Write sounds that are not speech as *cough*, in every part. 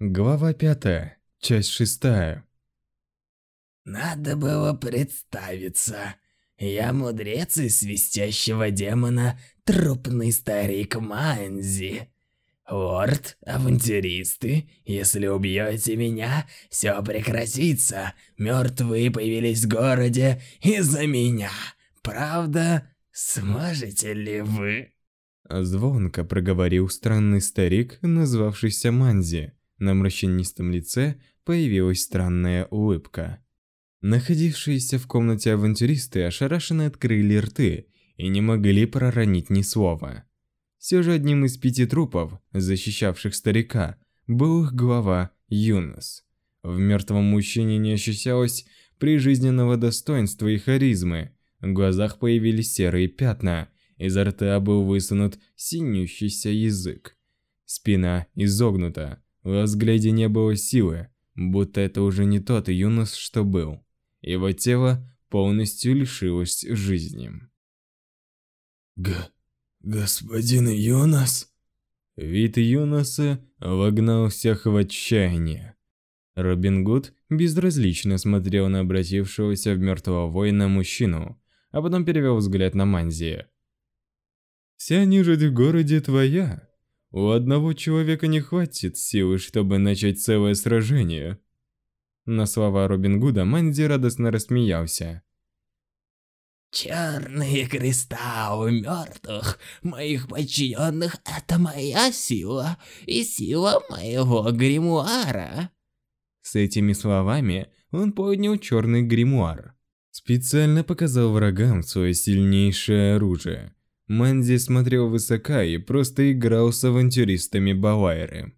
Глава пятая, часть шестая. Надо было представиться. Я мудрец из свистящего демона, трупный старик Манзи. Лорд, авантюристы, если убьете меня, все прекратится. Мертвые появились в городе из-за меня. Правда, сможете ли вы? Звонко проговорил странный старик, назвавшийся Манзи. На морщинистом лице появилась странная улыбка. Находившиеся в комнате авантюристы ошарашенно открыли рты и не могли проронить ни слова. Все же одним из пяти трупов, защищавших старика, был их глава Юнос. В мертвом мужчине не ощущалось прижизненного достоинства и харизмы. В глазах появились серые пятна, изо рта был высунут синющийся язык. Спина изогнута, в взгляде не было силы, будто это уже не тот Юнос, что был. Его тело полностью лишилось жизни. Г... господин Юнос? Вид Юноса вогнал всех в отчаяние. Робин Гуд безразлично смотрел на обратившегося в мертвого воина мужчину, а потом перевел взгляд на Манзи. «Вся нежить в городе твоя. У одного человека не хватит силы, чтобы начать целое сражение. На слова Робин Гуда Манди радостно рассмеялся. Черные кристаллы мертвых, моих подчиненных – это моя сила и сила моего гримуара. С этими словами он поднял черный гримуар. Специально показал врагам свое сильнейшее оружие. Манди смотрел высока и просто играл с авантюристами Бавайры.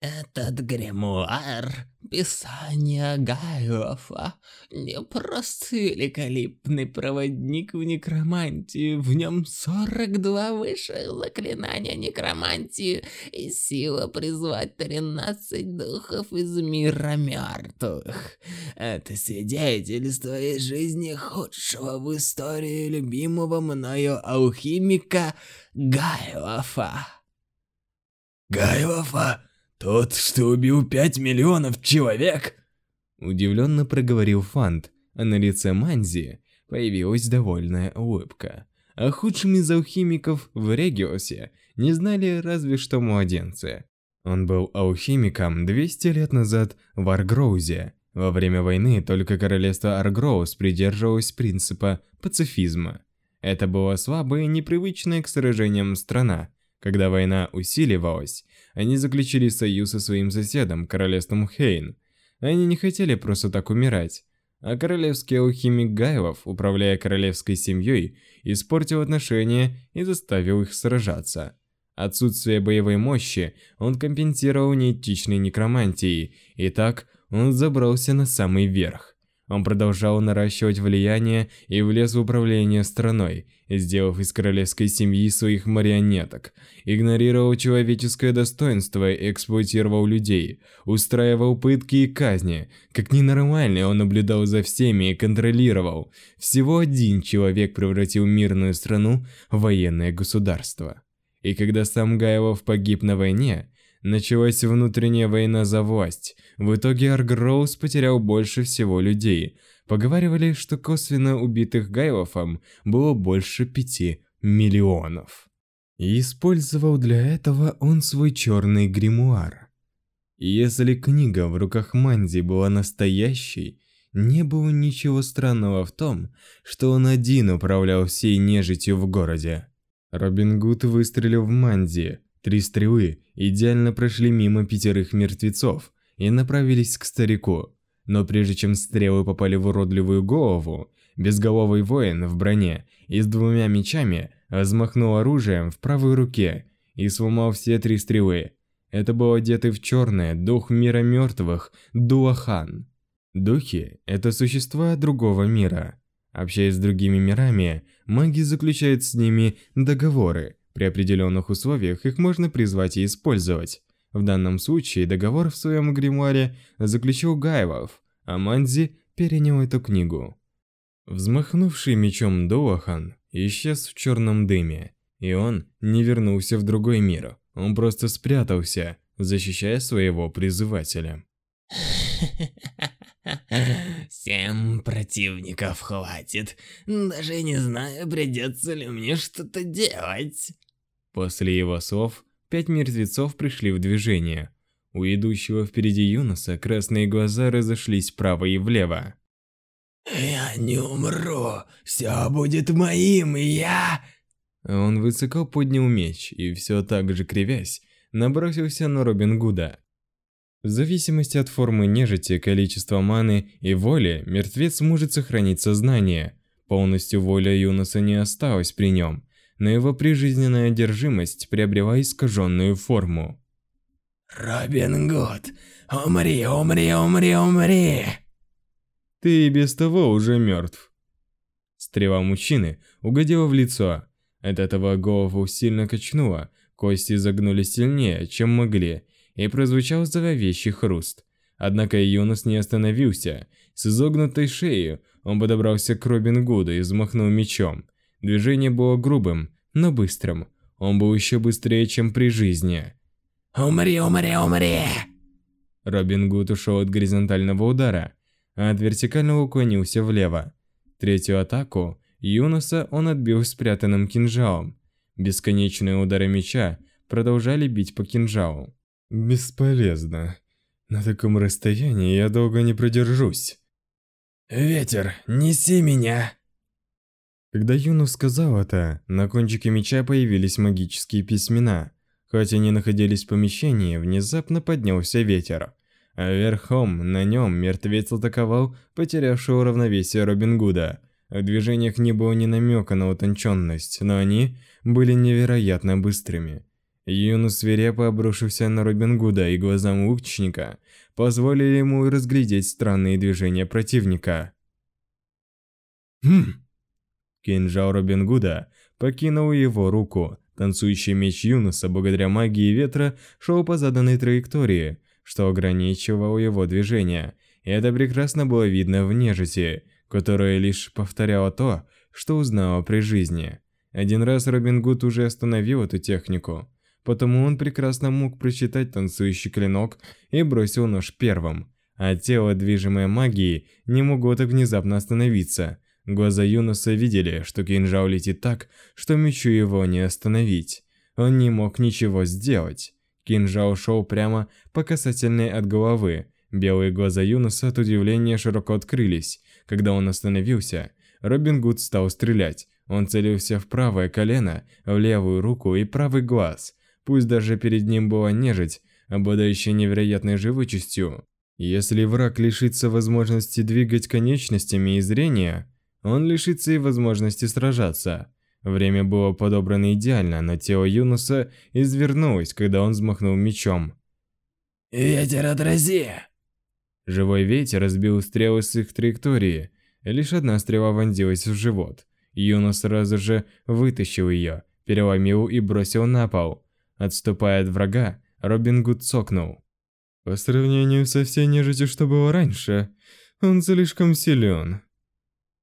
Этот гримуар – писание Гайофа, не просто великолепный проводник в некромантии, в нем 42 высших заклинания некромантии и сила призвать 13 духов из мира мертвых. Это свидетельство из жизни худшего в истории любимого мною алхимика Гайофа. Гайофа? «Тот, что убил пять миллионов человек?» Удивленно проговорил Фант, а на лице Манзи появилась довольная улыбка. А худшим из алхимиков в Региосе не знали разве что младенцы. Он был алхимиком 200 лет назад в Аргроузе. Во время войны только королевство Аргроуз придерживалось принципа пацифизма. Это была слабая непривычная к сражениям страна. Когда война усиливалась, они заключили союз со своим соседом, королевством Хейн. Они не хотели просто так умирать. А королевский алхимик Гайлов, управляя королевской семьей, испортил отношения и заставил их сражаться. Отсутствие боевой мощи он компенсировал неэтичной некромантией, и так он забрался на самый верх. Он продолжал наращивать влияние и влез в управление страной, сделав из королевской семьи своих марионеток, игнорировал человеческое достоинство и эксплуатировал людей, устраивал пытки и казни. Как ненормальный он наблюдал за всеми и контролировал. Всего один человек превратил мирную страну в военное государство. И когда сам Гаевов погиб на войне, Началась внутренняя война за власть. В итоге Аргроуз потерял больше всего людей. Поговаривали, что косвенно убитых Гайлофом было больше пяти миллионов. И использовал для этого он свой черный гримуар. Если книга в руках Манди была настоящей, не было ничего странного в том, что он один управлял всей нежитью в городе. Робин Гуд выстрелил в Манди, Три стрелы идеально прошли мимо пятерых мертвецов и направились к старику. Но прежде чем стрелы попали в уродливую голову, безголовый воин в броне и с двумя мечами взмахнул оружием в правой руке и сломал все три стрелы. Это был одетый в черное дух мира мертвых Дуахан. Духи – это существа другого мира. Общаясь с другими мирами, маги заключают с ними договоры – при определенных условиях их можно призвать и использовать. В данном случае договор в своем гримуаре заключил Гаевов, а Манзи перенял эту книгу. Взмахнувший мечом Дуахан исчез в черном дыме, и он не вернулся в другой мир. Он просто спрятался, защищая своего призывателя. *laughs* Семь противников хватит. Даже не знаю, придется ли мне что-то делать. После его слов, пять мертвецов пришли в движение. У идущего впереди Юноса красные глаза разошлись вправо и влево. «Я не умру, все будет моим, и я...» Он высоко поднял меч и все так же кривясь, набросился на Робин Гуда. В зависимости от формы нежити, количества маны и воли, мертвец может сохранить сознание. Полностью воля Юноса не осталась при нем, но его прижизненная одержимость приобрела искаженную форму. «Робин Гуд, умри, умри, умри, умри!» «Ты и без того уже мертв». Стрела мужчины угодила в лицо. От этого голову сильно качнуло, кости загнулись сильнее, чем могли, и прозвучал зловещий хруст. Однако Юнос не остановился. С изогнутой шеей он подобрался к Робин Гуду и взмахнул мечом. Движение было грубым, но быстрым. Он был еще быстрее, чем при жизни. «Умри, умри, умри!» Робин Гуд ушел от горизонтального удара, а от вертикального уклонился влево. Третью атаку Юноса он отбил спрятанным кинжалом. Бесконечные удары меча продолжали бить по кинжалу. Бесполезно. На таком расстоянии я долго не продержусь. «Ветер, неси меня!» Когда Юну сказал это, на кончике меча появились магические письмена. Хоть они находились в помещении, внезапно поднялся ветер. А верхом на нем мертвец атаковал потерявшего равновесие Робин Гуда. В движениях не было ни намека на утонченность, но они были невероятно быстрыми. Юну свирепо обрушился на Робин Гуда, и глазам лучника позволили ему разглядеть странные движения противника. Хм! Кинжал Робин Гуда покинул его руку. Танцующий меч Юнуса, благодаря магии ветра, шел по заданной траектории, что ограничивало его движение. И это прекрасно было видно в нежити, которая лишь повторяла то, что узнала при жизни. Один раз Робин Гуд уже остановил эту технику, потому он прекрасно мог прочитать танцующий клинок и бросил нож первым. А тело, движимое магией, не могло так внезапно остановиться. Глаза Юноса видели, что кинжал летит так, что мечу его не остановить. Он не мог ничего сделать. Кинжал шел прямо по касательной от головы. Белые глаза Юноса от удивления широко открылись. Когда он остановился, Робин Гуд стал стрелять. Он целился в правое колено, в левую руку и правый глаз. Пусть даже перед ним была нежить, обладающая невероятной живучестью. Если враг лишится возможности двигать конечностями и зрения, он лишится и возможности сражаться. Время было подобрано идеально, но тело Юнуса извернулось, когда он взмахнул мечом. «Ветер, отрази!» Живой ветер разбил стрелы с их траектории. Лишь одна стрела вонзилась в живот. Юнус сразу же вытащил ее, переломил и бросил на пол. Отступая от врага, Робин Гуд цокнул. По сравнению со всей нежитью, что было раньше, он слишком силен.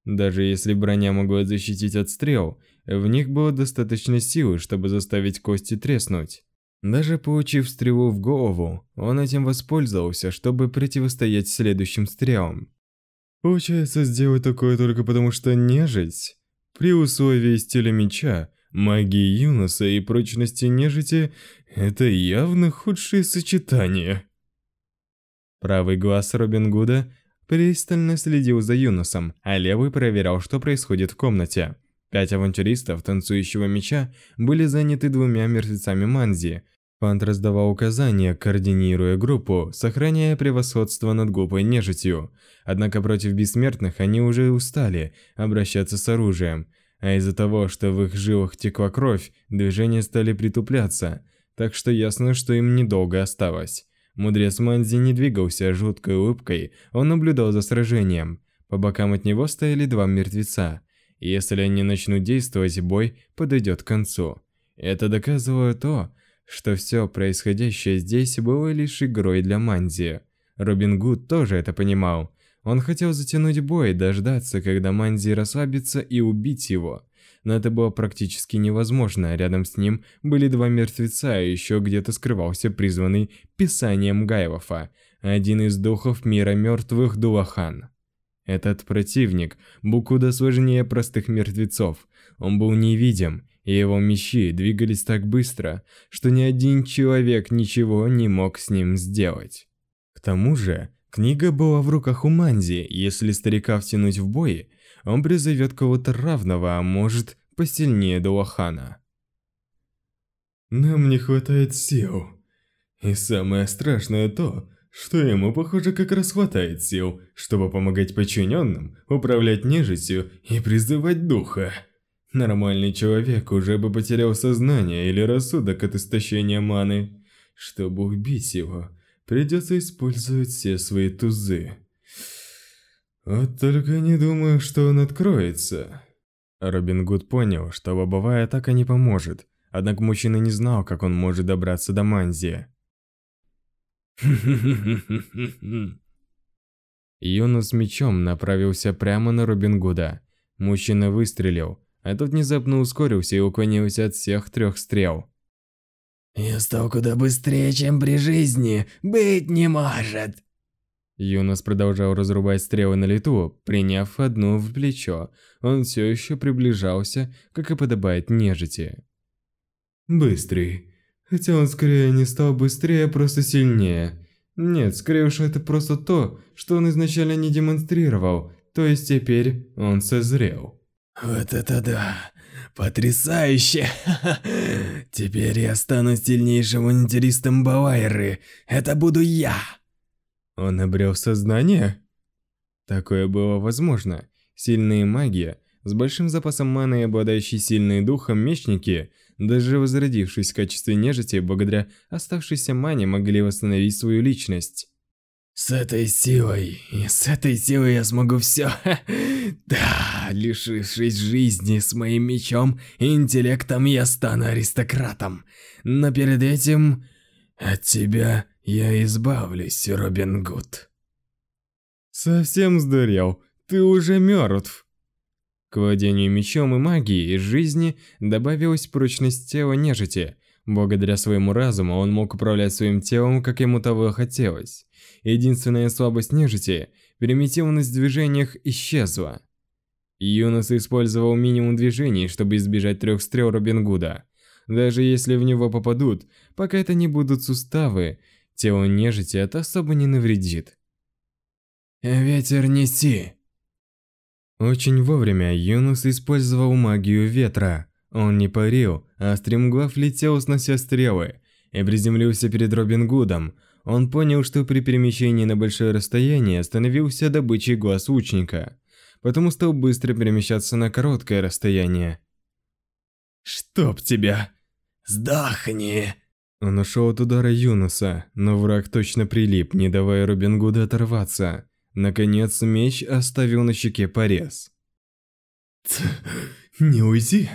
Даже если броня могла защитить от стрел, в них было достаточно силы, чтобы заставить кости треснуть. Даже получив стрелу в голову, он этим воспользовался, чтобы противостоять следующим стрелам. Получается сделать такое только потому, что нежить? При условии стиля меча Магии Юноса и прочности нежити – это явно худшее сочетание. Правый глаз Робин Гуда пристально следил за Юносом, а левый проверял, что происходит в комнате. Пять авантюристов танцующего меча были заняты двумя мертвецами Манзи. Фант раздавал указания, координируя группу, сохраняя превосходство над глупой нежитью. Однако против бессмертных они уже устали обращаться с оружием – а из-за того, что в их жилах текла кровь, движения стали притупляться, так что ясно, что им недолго осталось. Мудрец Манзи не двигался жуткой улыбкой, он наблюдал за сражением. По бокам от него стояли два мертвеца. И если они начнут действовать, бой подойдет к концу. Это доказывало то, что все происходящее здесь было лишь игрой для Манзи. Робин Гуд тоже это понимал. Он хотел затянуть бой, дождаться, когда Манзи расслабится и убить его. но это было практически невозможно. Рядом с ним были два мертвеца, и еще где-то скрывался призванный Писанием Гайвофа, один из духов мира мертвых Дулахан. Этот противник был куда сложнее простых мертвецов. Он был невидим, и его мечи двигались так быстро, что ни один человек ничего не мог с ним сделать. К тому же, книга была в руках у Манзи, если старика втянуть в бой, он призовет кого-то равного, а может, посильнее Дуахана. Нам не хватает сил. И самое страшное то, что ему, похоже, как раз хватает сил, чтобы помогать подчиненным, управлять нежитью и призывать духа. Нормальный человек уже бы потерял сознание или рассудок от истощения маны. Чтобы убить его, придется использовать все свои тузы. Вот только не думаю, что он откроется. Робин Гуд понял, что лобовая атака не поможет, однако мужчина не знал, как он может добраться до Манзи. *laughs* Юна с мечом направился прямо на Робин Гуда. Мужчина выстрелил, а тот внезапно ускорился и уклонился от всех трех стрел. «Я стал куда быстрее, чем при жизни. Быть не может!» Юнос продолжал разрубать стрелы на лету, приняв одну в плечо. Он все еще приближался, как и подобает нежити. Быстрый. Хотя он скорее не стал быстрее, а просто сильнее. Нет, скорее уж это просто то, что он изначально не демонстрировал, то есть теперь он созрел. Вот это да! Потрясающе! *laughs* Теперь я стану сильнейшим авантюристом Бавайры. Это буду я! Он обрел сознание? Такое было возможно. Сильные маги, с большим запасом маны и обладающие сильным духом мечники, даже возродившись в качестве нежити, благодаря оставшейся мане могли восстановить свою личность. С этой силой, и с этой силой я смогу все. *laughs* Да, лишившись жизни с моим мечом и интеллектом, я стану аристократом. Но перед этим от тебя я избавлюсь, Робин Гуд. Совсем сдурел, ты уже мертв. К владению мечом и магией из жизни добавилась прочность тела нежити. Благодаря своему разуму он мог управлять своим телом, как ему того хотелось. Единственная слабость нежити – примитивность в движениях исчезла. Юнос использовал минимум движений, чтобы избежать трех стрел Робин Гуда. Даже если в него попадут, пока это не будут суставы, Тело нежити это особо не навредит. Ветер неси. Очень вовремя Юнус использовал магию ветра. Он не парил, а стремглав летел, снося стрелы, и приземлился перед Робин Гудом. Он понял, что при перемещении на большое расстояние становился добычей глаз лучника, потому стал быстро перемещаться на короткое расстояние. «Чтоб тебя! Сдохни!» Он ушел от удара Юнуса, но враг точно прилип, не давая Робин Гуду оторваться. Наконец, меч оставил на щеке порез. «Не уйди,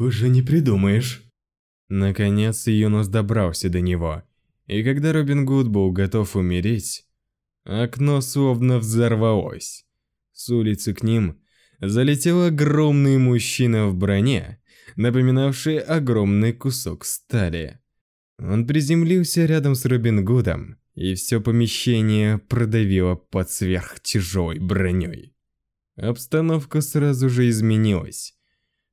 хуже не придумаешь». Наконец, Юнус добрался до него. И когда Робин Гуд был готов умереть, окно словно взорвалось. С улицы к ним залетел огромный мужчина в броне, напоминавший огромный кусок стали. Он приземлился рядом с Робин Гудом, и все помещение продавило под сверхтяжелой броней. Обстановка сразу же изменилась.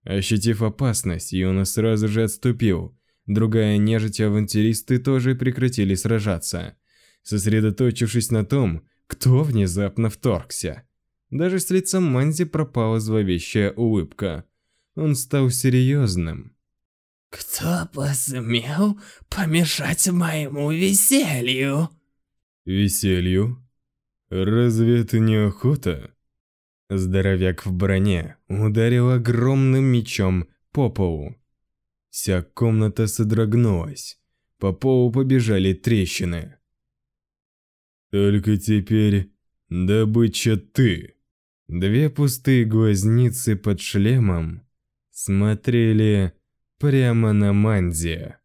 Ощутив опасность, Юна сразу же отступил. Другая нежить авантюристы тоже прекратили сражаться, сосредоточившись на том, кто внезапно вторгся. Даже с лица Манзи пропала зловещая улыбка. Он стал серьезным. «Кто посмел помешать моему веселью?» «Веселью? Разве это не охота?» Здоровяк в броне ударил огромным мечом по полу. Вся комната содрогнулась. По полу побежали трещины. «Только теперь добыча ты!» Две пустые глазницы под шлемом смотрели прямо на Манзи.